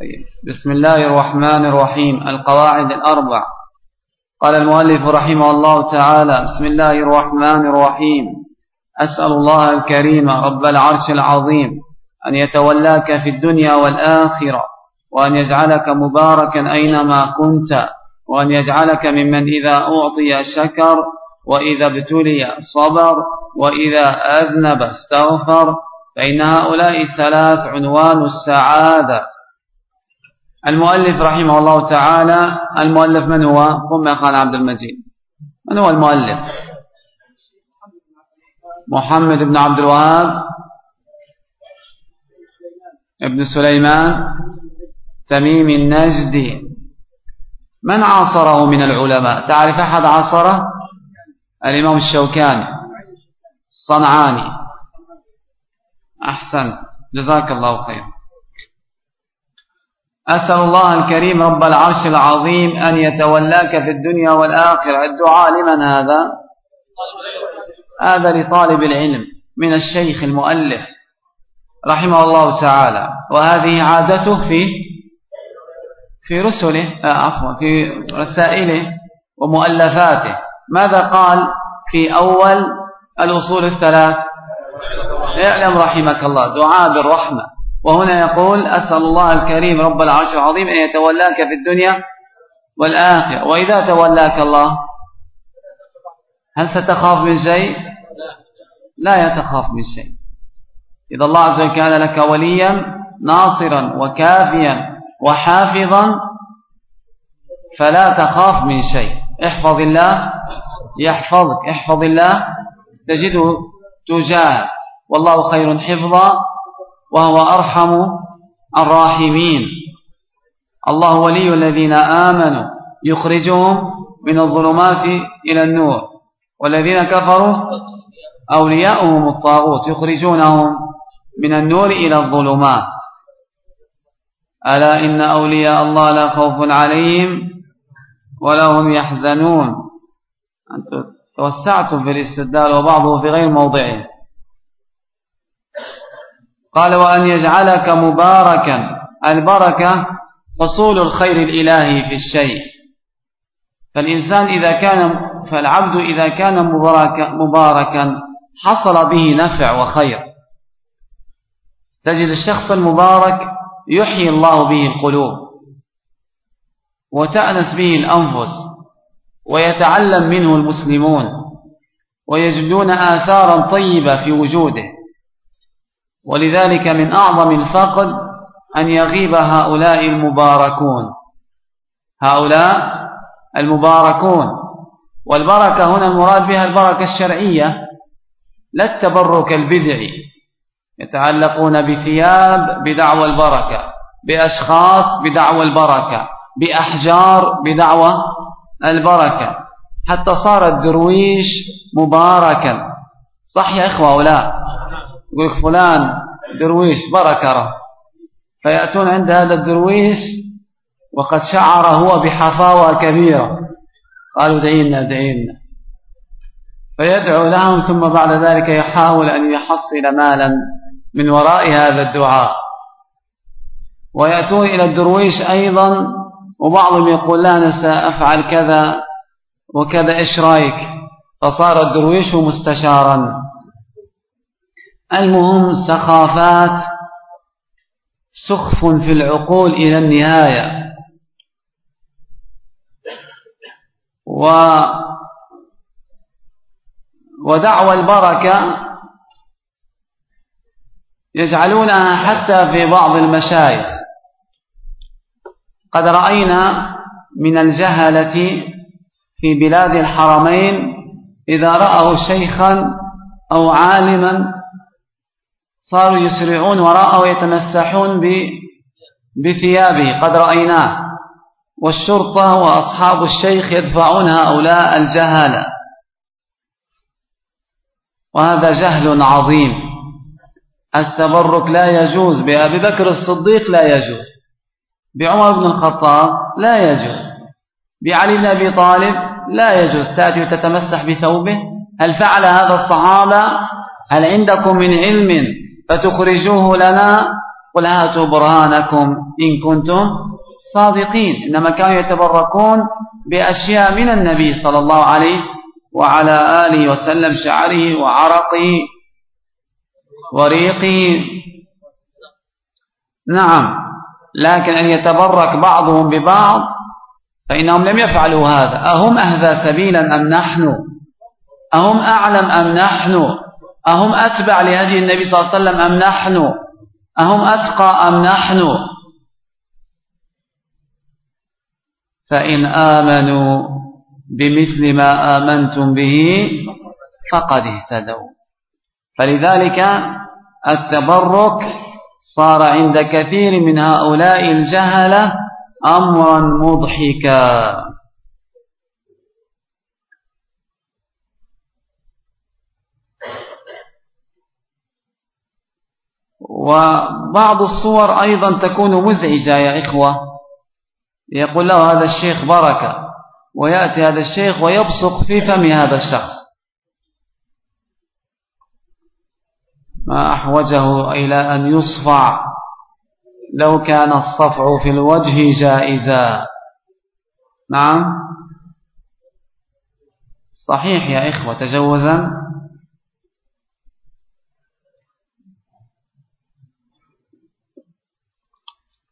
طيب. بسم الله الرحمن الرحيم. القواعد الأربع. قال المؤلف رحمه الله تعالى بسم الله الرحمن الرحيم. أسأل الله الكريم رب العرش العظيم أن يتولاك في الدنيا والآخرة وأن يجعلك مباركا أينما كنت وأن يجعلك ممن إذا أعطي شكر وإذا ابتلي صبر وإذا أذنب استغفر. فإن هؤلاء الثلاث عنوان السعادة. المؤلف رحمه الله تعالى المؤلف من هو؟ يا خال عبد المجيد. من هو المؤلف؟ محمد بن عبد الوهاب ابن سليمان تميم النجدي من عاصره من العلماء؟ تعرف أحد عاصره؟ الإمام الشوكاني الصنعاني. أحسن. جزاك الله خير. أسأل الله الكريم رب العرش العظيم أن يتولاك في الدنيا والآخرة. الدعاء لمن هذا؟ هذا لطالب العلم من الشيخ المؤلف رحمه الله تعالى. وهذه عادته في في رسله آه، عفوا في رسائله ومؤلفاته. ماذا قال في أول الأصول الثلاث؟ اعلم رحمك الله. دعاء بالرحمة. وهنا يقول أسأل الله الكريم رب العرش العظيم أن يتولاك في الدنيا والآخرة. وإذا تولاك الله هل ستخاف من شيء؟ لا يتخاف من شيء. إذا الله عز وجل كان لك وليا ناصرا وكافيا وحافظا فلا تخاف من شيء. احفظ الله يحفظك. احفظ الله تجده تجاه والله خير حفظا وهو أرحم الراحمين. الله ولي الذين آمنوا يخرجهم من الظلمات إلى النور والذين كفروا أولياؤهم الطاغوت يخرجونهم من النور إلى الظلمات. ألا إن أولياء الله لا خوف عليهم ولا هم يحزنون. أنتم توسعتم في الاستدلال وبعضه في غير موضعه. قال وأن يجعلك مباركا البركة حصول الخير الإلهي في الشيء. فالإنسان إذا كان فالعبد إذا كان مباركا, مباركا حصل به نفع وخير. تجد الشخص المبارك يحيي الله به القلوب وتأنس به الأنفس ويتعلم منه المسلمون ويجدون آثارا طيبة في وجوده. ولذلك من أعظم الفقد أن يغيب هؤلاء المباركون. هؤلاء المباركون. والبركة هنا المراد بها البركة الشرعية لا التبرك البدعي. يتعلقون بثياب بدعوى البركة بأشخاص بدعوى البركة بأحجار بدعوى البركة. حتى صار الدرويش مباركا. صح يا إخوة ولا يقول فلان درويش بركة. فيأتون عند هذا الدرويش وقد شعر هو بحفاوة كبيرة. قالوا دعينا دعينا. فيدعو لهم ثم بعد ذلك يحاول أن يحصل مالا من وراء هذا الدعاء. ويأتون إلى الدرويش أيضا وبعضهم يقول لا أنا سأفعل كذا وكذا إيش رأيك؟ فصار الدرويش مستشارا. المهم سخافات سخف في العقول إلى النهاية. و ودعوى البركة يجعلونها حتى في بعض المشايخ. قد رأينا من الجهلة في بلاد الحرمين إذا رأوا شيخا أو عالما صاروا يسرعون وراءه ويتمسحون بثيابه. قد رأيناه. والشرطة وأصحاب الشيخ يدفعون هؤلاء الجهالة وهذا جهل عظيم. التبرك لا يجوز. بأبي بكر الصديق لا يجوز. بعمر بن الخطاب لا يجوز. بعلي بن أبي طالب لا يجوز. تأتي وتتمسح بثوبه. هل فعل هذا الصحابة؟ هل عندكم من علم فتخرجوه لنا؟ قل هاتوا برهانكم إن كنتم صادقين. إنما كانوا يتبركون بأشياء من النبي صلى الله عليه وعلى آله وسلم شعره وعرقه وريقه. نعم لكن أن يتبرك بعضهم ببعض فإنهم لم يفعلوا هذا. أهم أهدى سبيلا أم نحن؟ أهم أعلم أم نحن؟ أهم أتبع لهدي النبي صلى الله عليه وسلم أم نحن؟ أهم أتقى أم نحن؟ فإن آمنوا بمثل ما آمنتم به فقد اهتدوا. فلذلك التبرك صار عند كثير من هؤلاء الجهلة أمرا مضحكا. وبعض الصور أيضا تكون مزعجة يا إخوة. يقول له هذا الشيخ بركة ويأتي هذا الشيخ ويبصق في فم هذا الشخص. ما أحوجه إلى أن يصفع. لو كان الصفع في الوجه جائزا. نعم. صحيح يا إخوة تجوزا.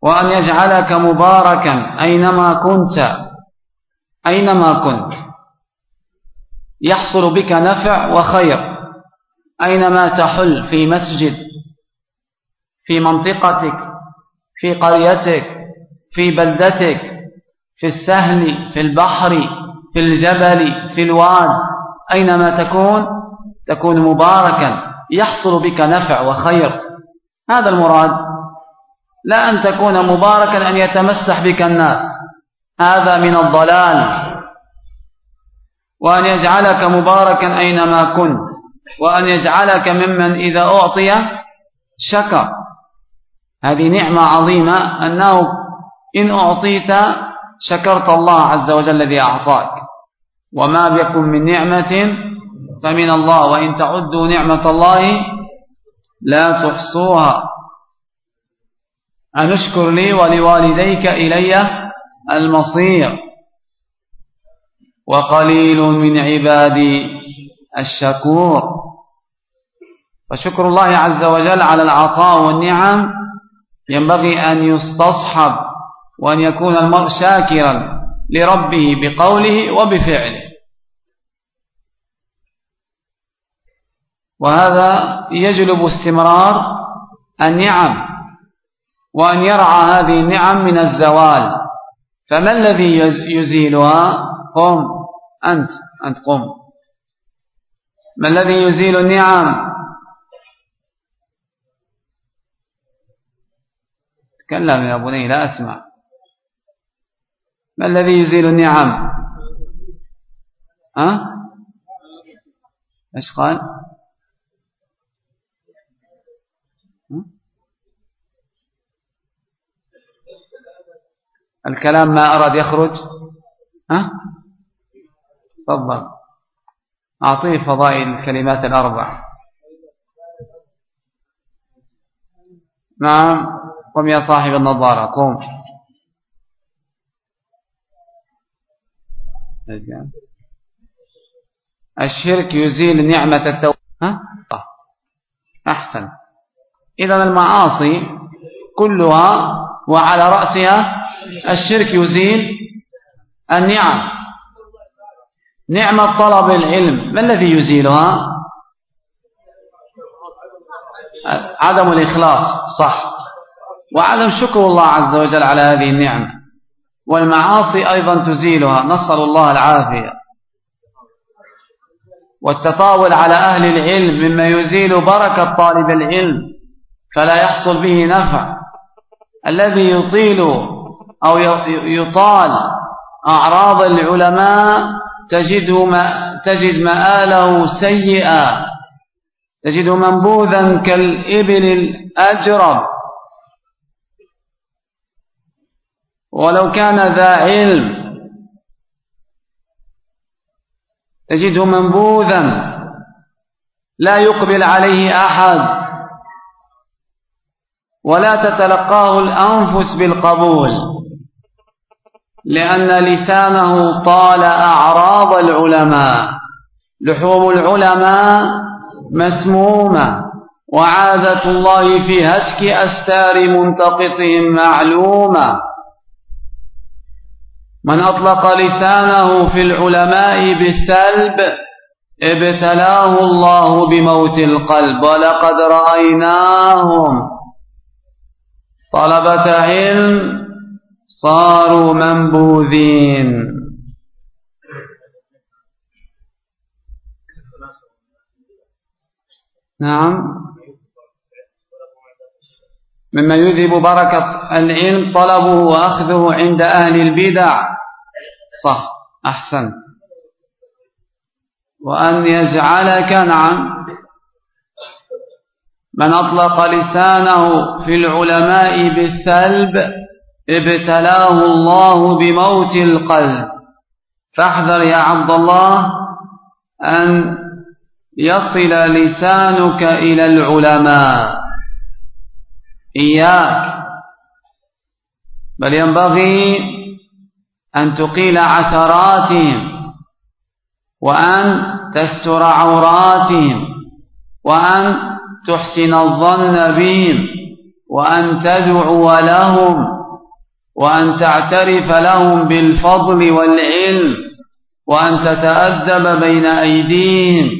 وأن يجعلك مباركا أينما كنت أينما كنت. يحصل بك نفع وخير. أينما تحل في مسجد في منطقتك في قريتك في بلدتك في السهل في البحر في الجبل في الواد أينما تكون تكون مباركا. يحصل بك نفع وخير. هذا المراد لا أن تكون مباركا أن يتمسح بك الناس. هذا من الضلال. وأن يجعلك مباركا أينما كنت. وأن يجعلك ممن إذا أعطي شكر. هذه نعمة عظيمة أنه إن أعطيت شكرت الله عز وجل الذي أعطاك. وما بكم من نعمة فمن الله. وإن تعدوا نعمة الله لا تحصوها. أن اشكر لي ولوالديك إلي المصير. وقليل من عبادي الشكور. فشكر الله عز وجل على العطاء والنعم. ينبغي أن يستصحب وأن يكون المرء شاكرا لربه بقوله وبفعله. وهذا يجلب استمرار النعم. وأن يرعى هذه النعم من الزوال. فما الذي يزيلها؟ قم. أنت. أنت قم. ما الذي يزيل النعم؟ تكلم يا بني لا أسمع. ما الذي يزيل النعم؟ ها؟ أه؟ إيش قال؟ الكلام ما أراد يخرج؟ ها؟ تفضل. أعطيه فضائل الكلمات الأربع. نعم. قم يا صاحب النظارة قم. الشرك يزيل نعمة التوبة ها؟ أحسن. إذا المعاصي كلها وعلى رأسها الشرك يزيل النعم. نعمة طلب العلم. ما الذي يزيلها؟ عدم الإخلاص صح. وعدم شكر الله عز وجل على هذه النعمة. والمعاصي أيضا تزيلها. نسأل الله العافية. والتطاول على أهل العلم مما يزيل بركة طالب العلم. فلا يحصل به نفع. الذي يطيل أو يطال أعراض العلماء تجده ما تجد مآله سيئا تجده منبوذا كالإبل الأجرب. ولو كان ذا علم تجده منبوذا لا يقبل عليه أحد. ولا تتلقاه الأنفس بالقبول لأن لسانه طال أعراض العلماء. لحوم العلماء مسمومة وعادة الله في هتك أستار منتقصهم معلومة. من أطلق لسانه في العلماء بالثلب ابتلاه الله بموت القلب ولقد رأيناهم. طلبة علم صاروا منبوذين. نعم. مما يذهب بركة العلم طلبه وأخذه عند أهل البدع. صح. أحسن. وأن يجعلك نعم. من أطلق لسانه في العلماء بالثلب ابتلاه الله بموت القلب. فاحذر يا عبد الله أن يصل لسانك إلى العلماء. إياك. بل ينبغي أن تقيل عثراتهم وأن تستر عوراتهم وأن تحسن الظن بهم وأن تدعو لهم وأن تعترف لهم بالفضل والعلم وأن تتأدب بين أيديهم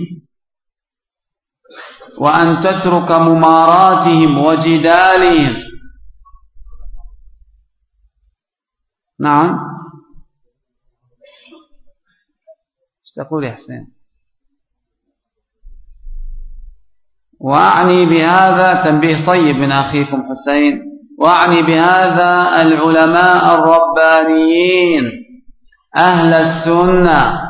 وأن تترك مماراتهم وجدالهم. نعم. تقول يا حسين؟ وأعني بهذا تنبيه طيب من أخيكم حسين. وأعني بهذا العلماء الربانيين. أهل السنة.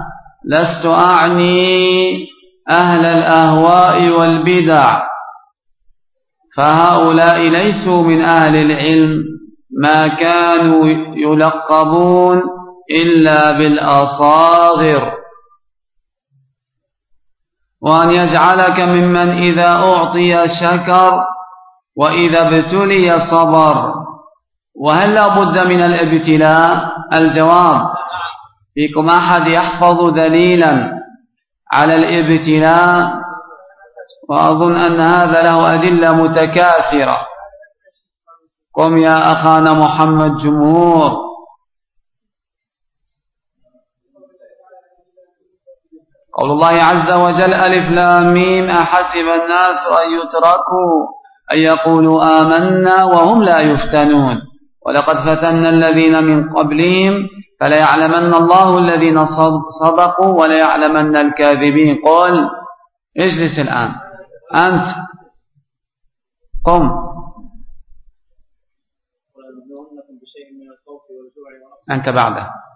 لست أعني أهل الأهواء والبدع. فهؤلاء ليسوا من أهل العلم. ما كانوا يلقبون إلا بالأصاغر. وأن يجعلك ممن إذا أعطي شكر وإذا ابتلي صبر. وهل لا بد من الابتلاء؟ الجواب فيكم أحد يحفظ دليلا على الابتلاء؟ وأظن أن هذا له أدلة متكاثرة. قم يا أخانا محمد جمهور. قول الله عز وجل ألف لام ميم أحسب الناس أن يتركوا أن يقولوا آمنا وهم لا يفتنون. ولقد فتنا الذين من قبلهم فليعلمن الله الذين صدقوا وليعلمن الكاذبين. قل اجلس الآن. أنت قم. أنت بعده.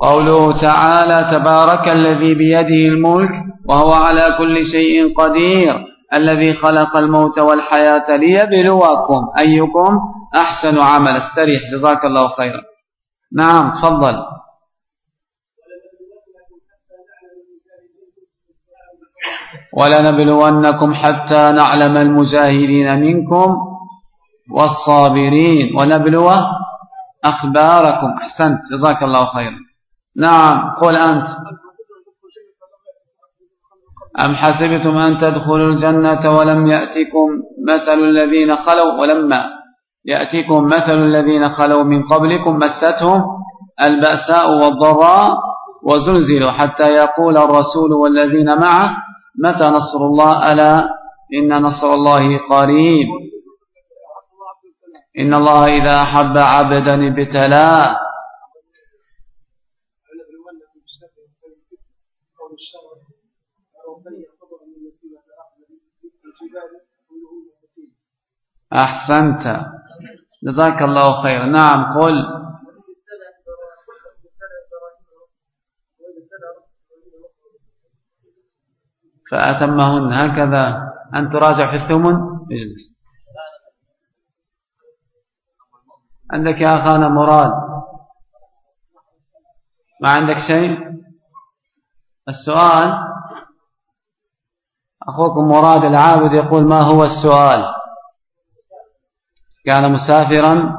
قوله تعالى تبارك الذي بيده الملك وهو على كل شيء قدير الذي خلق الموت والحياة ليبلوكم أيكم أحسن عمل استريح. جزاك الله خيرا. نعم تفضل. ولنبلونكم حتى نعلم المجاهدين منكم والصابرين. ونبلوه أخباركم. أحسنت. جزاك الله خيرا. نعم. قل أنت. أم حسبتم أن تدخلوا الجنة ولم يأتكم مثل الذين خلوا ولما يأتكم مثل الذين خلوا من قبلكم مستهم البأساء والضراء وزلزلوا حتى يقول الرسول والذين معه متى نصر الله؟ ألا إن نصر الله قريب. إن الله إذا أحب عبدا ابتلاه. أحسنت. جزاك الله خير. نعم قل. فأتمهن. هكذا. أن تراجع في الثمن؟ اجلس عندك يا أخانا مراد؟ ما عندك شيء؟ السؤال؟ أخوكم مراد العابد يقول ما هو السؤال؟ كان مسافرا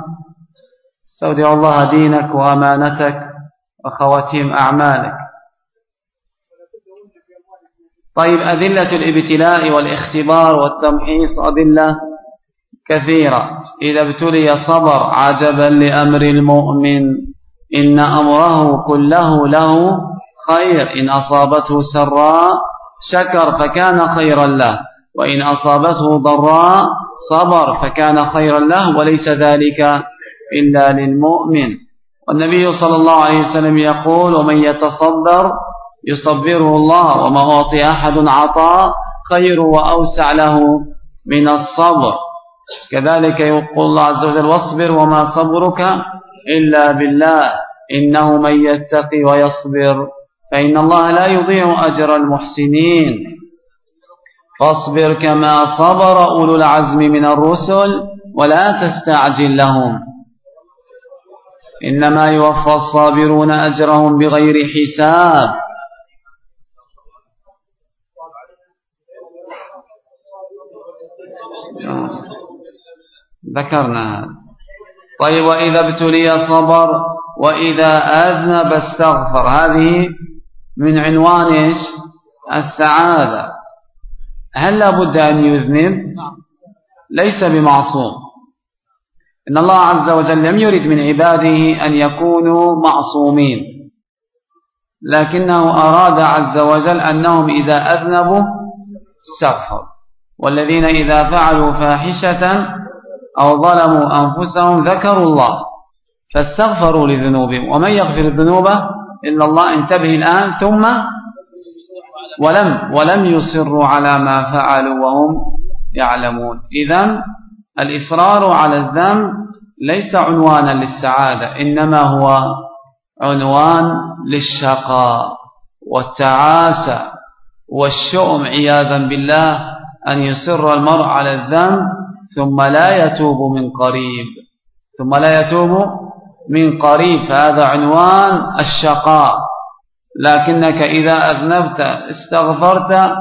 استودع الله دينك وأمانتك وخواتيم أعمالك. طيب أذلة الابتلاء والاختبار والتمحيص أذلة كثيرة. إذا ابتلي صبر عجبا لأمر المؤمن إن أمره كله له خير. إن أصابته سراء شكر فكان خيرا له وإن أصابته ضراء صبر فكان خيرا له وليس ذلك إلا للمؤمن. والنبي صلى الله عليه وسلم يقول ومن يتصبر يصبره الله وما أعطي أحد عطاء خير وأوسع له من الصبر. كذلك يقول الله عز وجل واصبر وما صبرك إلا بالله إنه من يتقي ويصبر فإن الله لا يضيع أجر المحسنين. فاصبر كما صبر أولو العزم من الرسل ولا تستعجل لهم. إنما يوفى الصابرون أجرهم بغير حساب. ذكرنا. هذا طيب وإذا ابتلي صبر وإذا أذنب استغفر. هذه من عنوان السعادة. هل لابد أن يذنب؟ ليس بمعصوم. إن الله عز وجل لم يرد من عباده أن يكونوا معصومين. لكنه أراد عز وجل أنهم إذا أذنبوا استغفروا والذين إذا فعلوا فاحشة أو ظلموا أنفسهم ذكروا الله. فاستغفروا لذنوبهم. ومن يغفر الذنوب؟ إلا الله. انتبه الآن. ثم ولم ولم يصروا على ما فعلوا وهم يعلمون. إذا الإصرار على الذنب ليس عنوانا للسعادة إنما هو عنوان للشقاء والتعاسة والشؤم. عياذا بالله أن يصر المرء على الذنب ثم لا يتوب من قريب ثم لا يتوب من قريب. فهذا عنوان الشقاء. لكنك إذا أذنبت استغفرت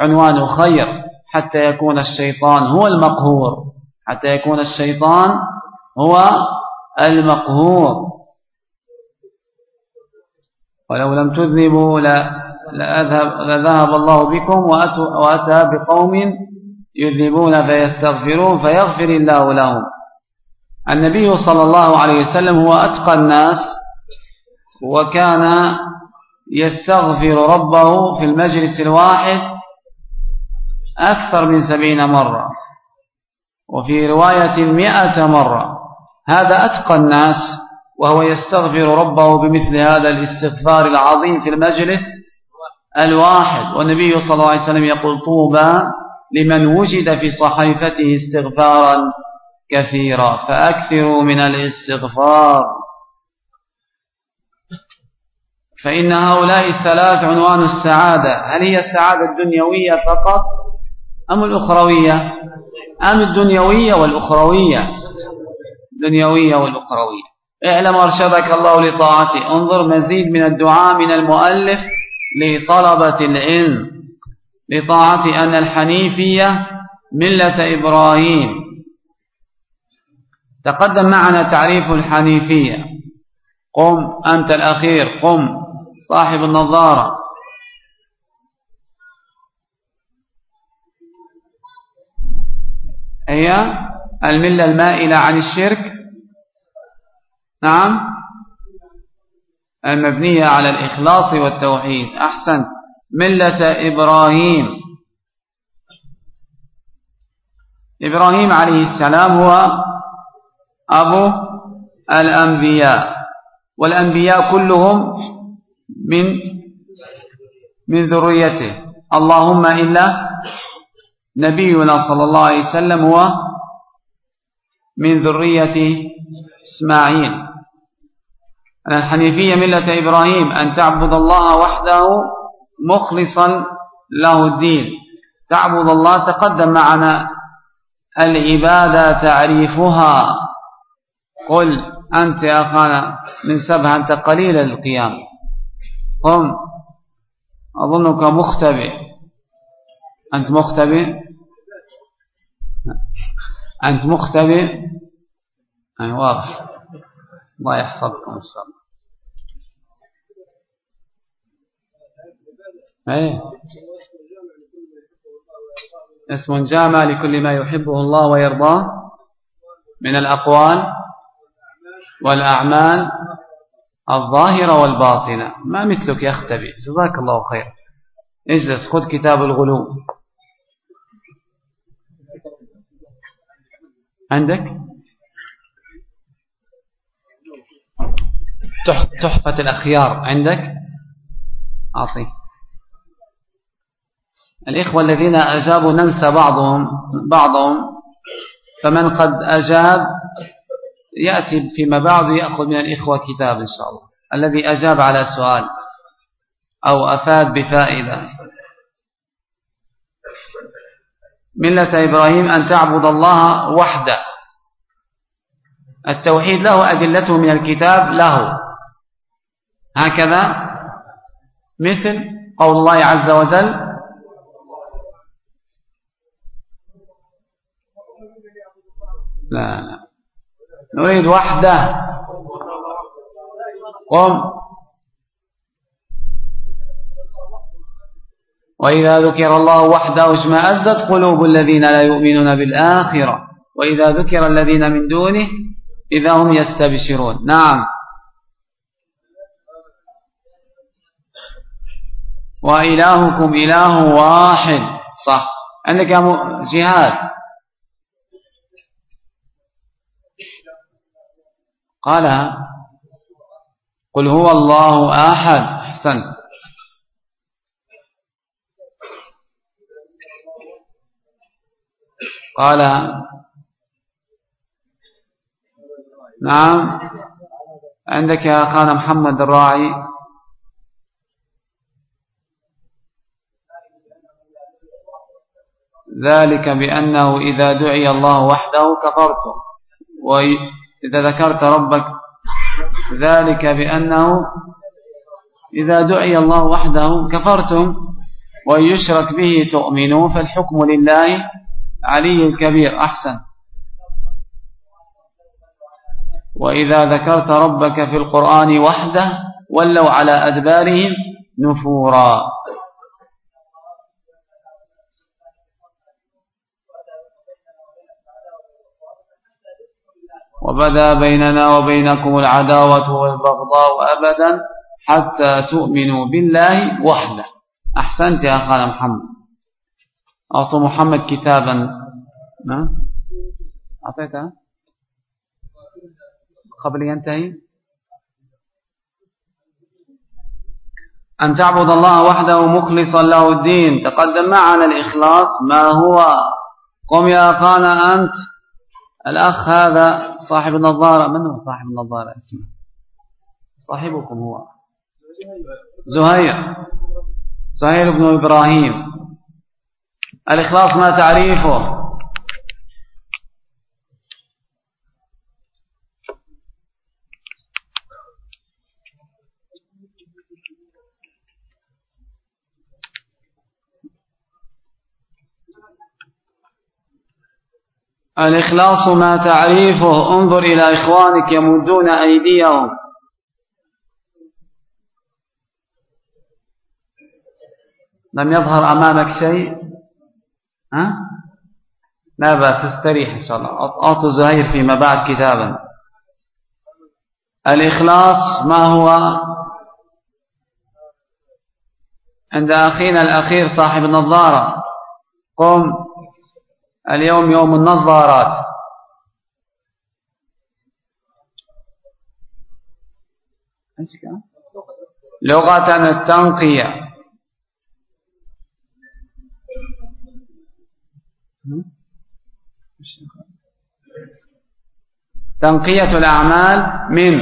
عنوان خير حتى يكون الشيطان هو المقهور حتى يكون الشيطان هو المقهور. ولو لم تذنبوا لذهب الله بكم وأتى بقوم يذنبون فيستغفرون فيغفر الله لهم. النبي صلى الله عليه وسلم هو أتقى الناس وكان يستغفر ربه في المجلس الواحد أكثر من سبعين مرة وفي رواية مئة مرة. هذا أتقى الناس وهو يستغفر ربه بمثل هذا الاستغفار العظيم في المجلس الواحد. والنبي صلى الله عليه وسلم يقول طوبى لمن وجد في صحيفته استغفارا كثيرا فأكثروا من الاستغفار. فإن هؤلاء الثلاث عنوان السعادة هل هي السعادة الدنيوية فقط أم الأخروية؟ أم الدنيوية والأخروية؟ الدنيوية والأخروية. اعلم أرشدك الله لطاعته. انظر مزيد من الدعاء من المؤلف لطلبة العلم لطاعة أن الحنيفية ملة إبراهيم. تقدم معنا تعريف الحنيفية. قم أنت الأخير قم. صاحب النظارة. هي الملة المائلة عن الشرك. نعم. المبنية على الإخلاص والتوحيد. أحسنت ملة إبراهيم. إبراهيم عليه السلام هو أبو الأنبياء. والأنبياء كلهم من من ذريته. اللهم إلا نبينا صلى الله عليه وسلم هو من ذرية إسماعيل. الحنيفية ملة إبراهيم أن تعبد الله وحده مخلصا له الدين. تعبد الله تقدم معنا العبادة تعريفها. قل أنت يا أخانا من سبها أنت قليل القيام. قم أظنك مختبئ. أنت مختبئ؟ أنت مختبئ؟ أي واضح. الله يحفظكم إن شاء الله. أي اسم جامع لكل ما يحبه الله ويرضاه من الأقوال والأعمال الظاهرة والباطنة ما مثلك يختبئ جزاك الله خير. اجلس. خذ كتاب الغلو. عندك؟ تحفة الأخيار. عندك؟ أعطي. الإخوة الذين أجابوا ننسى بعضهم بعضهم. فمن قد أجاب يأتي فيما بعد يأخذ من الإخوة كتاب إن شاء الله الذي أجاب على سؤال أو أفاد بفائدة. ملة إبراهيم أن تعبد الله وحده. التوحيد له أدلته من الكتاب له. هكذا مثل قول الله عز وجل لا لا. نريد وحده. قم. وإذا ذكر الله وحده اشمأزت قلوب الذين لا يؤمنون بالآخرة. وإذا ذكر الذين من دونه إذا هم يستبشرون. نعم. وإلهكم إله واحد. صح. عندك جهاد. قال قل هو الله أحد. أحسن. قال نعم. عندك يا أخانا محمد الراعي؟ ذلك بأنه إذا دعي الله وحده كفرتم إذا ذكرت ربك ذلك بأنه إذا دعي الله وحده كفرتم ويشرك به تؤمنوا فالحكم لله علي الكبير أحسن. وإذا ذكرت ربك في القرآن وحده ولوا على أدبارهم نفورا. وبدا بيننا وبينكم العداوة والبغضاء أبدا حتى تؤمنوا بالله وحده. أحسنت يا أخانا محمد. أعطوا محمد كتابا. ما أعطيتها قبل ينتهي. أن تعبد الله وحده مخلصا له الدين. تقدم معنا الإخلاص ما هو. قم يا أخانا أنت. الأخ هذا صاحب النظارة. من هو صاحب النظارة؟ اسمه. صاحبكم هو. زهير. زهير بن إبراهيم. الإخلاص ما تعريفه. الإخلاص ما تعريفه انظر إلى إخوانك يمدون أيديهم. لم يظهر أمامك شيء؟ ها؟ لا بأس استريح إن شاء الله. أعطوا زهير فيما بعد كتابا. الإخلاص ما هو؟ عند أخينا الأخير صاحب النظارة. قم. اليوم يوم النظارات. لغة التنقية تنقية الأعمال من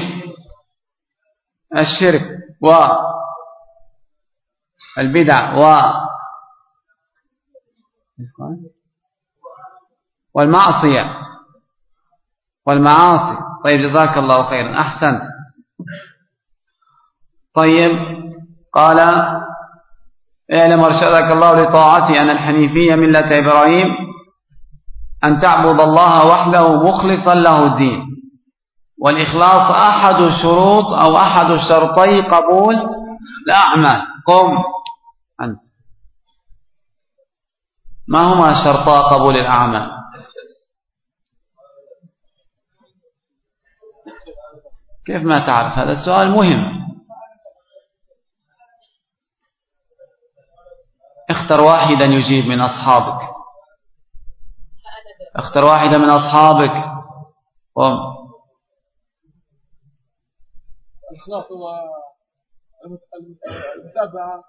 الشرك والبدع و والمعصية. والمعاصي. طيب جزاك الله خيرا. أحسن. طيب قال اعلم أرشدك الله لطاعتي أن الحنيفية ملة إبراهيم أن تعبد الله وحده مخلصا له الدين. والإخلاص أحد شروط أو أحد شرطي قبول الأعمال. قم أنت. ما هما شرطا قبول الأعمال؟ كيف ما تعرف؟ هذا السؤال مهم. اختر واحدا يجيب من أصحابك. اختر واحدا من أصحابك. قم الإخلاص هو المتابعة.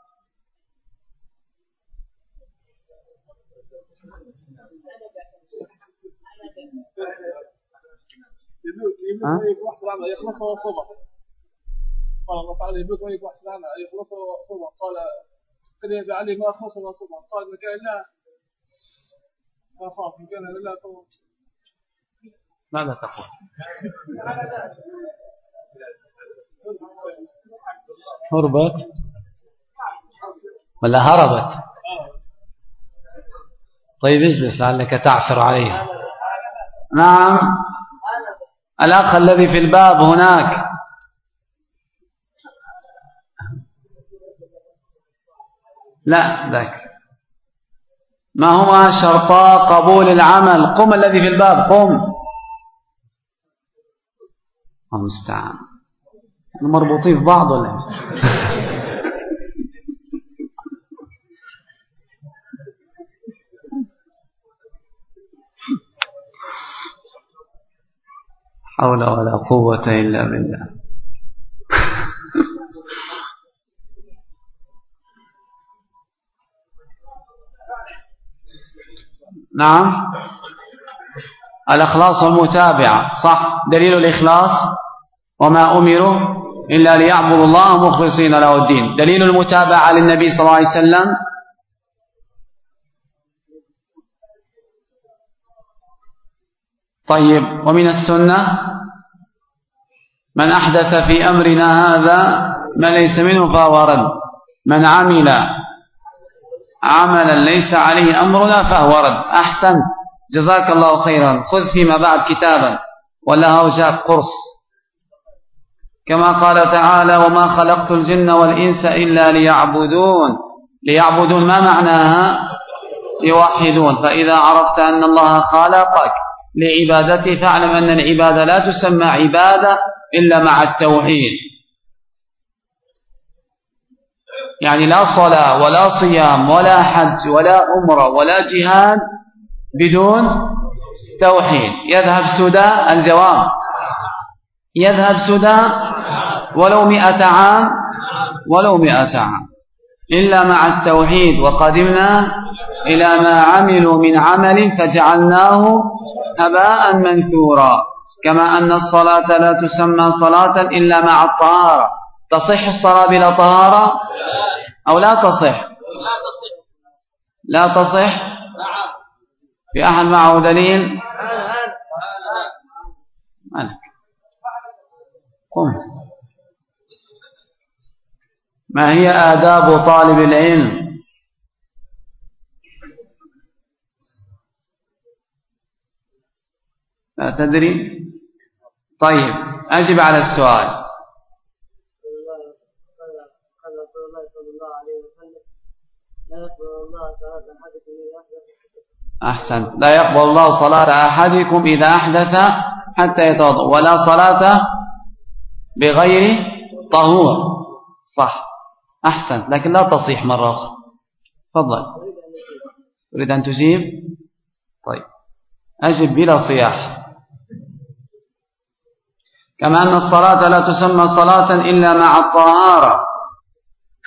قال الله تعالى قال قد يبي علي ما قال مكان لا. ما خاف مكان لا ماذا تقول؟ هربت؟ ولا هربت؟ طيب اجلس لعلك تعثر عليها. نعم. الأخ الذي في الباب هناك. لا ذاك. ما هما شرطا قبول العمل؟ قم الذي في الباب قم. المستعان. مربوطين في بعض ولا إيش حول ولا قوة إلا بالله. نعم. الأخلاص والمتابعة صح. دليل الإخلاص. وما أمروا إلا ليعبدوا الله مخلصين له الدين. دليل المتابعة للنبي صلى الله عليه وسلم. طيب. ومن السنة؟ من أحدث في أمرنا هذا ما ليس منه فهو رد. من عمل عملا ليس عليه أمرنا فهو رد. أحسن. جزاك الله خيرا. خذ فيما بعد كتابا. ولا هوجاك قرص. كما قال تعالى وما خلقت الجن والإنس إلا ليعبدون. ليعبدون ما معناها؟ يوحدون. فإذا عرفت أن الله خلقك لعبادته فاعلم أن العبادة لا تسمى عبادة إلا مع التوحيد. يعني لا صلاة ولا صيام ولا حج ولا أمرة ولا جهاد بدون توحيد. يذهب سدى الجواب. يذهب سدى ولو مئة عام ولو مئة عام. إلا مع التوحيد. وقدمنا إلى ما عملوا من عمل فجعلناه هباء منثورا. كما أن الصلاة لا تسمى صلاة إلا مع الطهارة. تصح الصلاة بلا طهارة؟ أو لا تصح؟ لا تصح؟ في أحد معه دليل؟ مالك قم. ما هي آداب طالب العلم؟ لا تدري. طيب أجب على السؤال. أحسن. لا يقبل الله صلاة أحدكم إذا أحدث حتى يتوضأ ولا صلاة بغير طهور. صح. أحسن. لكن لا تصيح مرة أخرى. تفضل. تريد أن تجيب؟ طيب. أجب بلا صياح. كما أن الصلاة لا تسمى صلاة إلا مع الطهارة.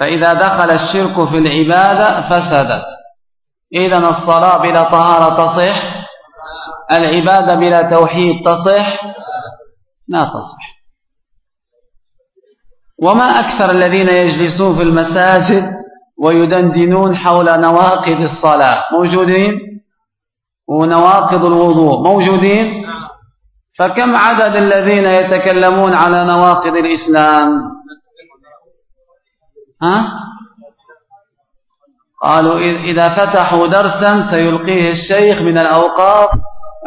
فإذا دخل الشرك في العبادة فسدت. إذا الصلاة بلا طهارة تصح العبادة بلا توحيد تصح لا تصح. وما أكثر الذين يجلسون في المساجد ويدندنون حول نواقض الصلاة؟ موجودين؟ ونواقض الوضوء موجودين؟ فكم عدد الذين يتكلمون على نواقض الإسلام؟ ها؟ قالوا إذا فتحوا درسا سيلقيه الشيخ من الأوقاف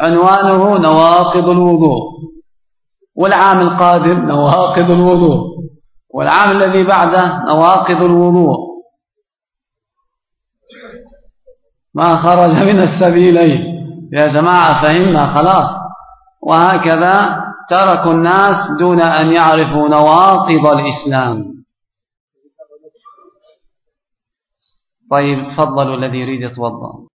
عنوانه نواقض الوضوء. والعام القادم نواقض الوضوء. والعام الذي بعده نواقض الوضوء. ما خرج من السبيلين. يا جماعة فهمنا خلاص. وهكذا تركوا الناس دون أن يعرفوا نواقض الإسلام. طيب تفضلوا الذي يريد يتوضأ.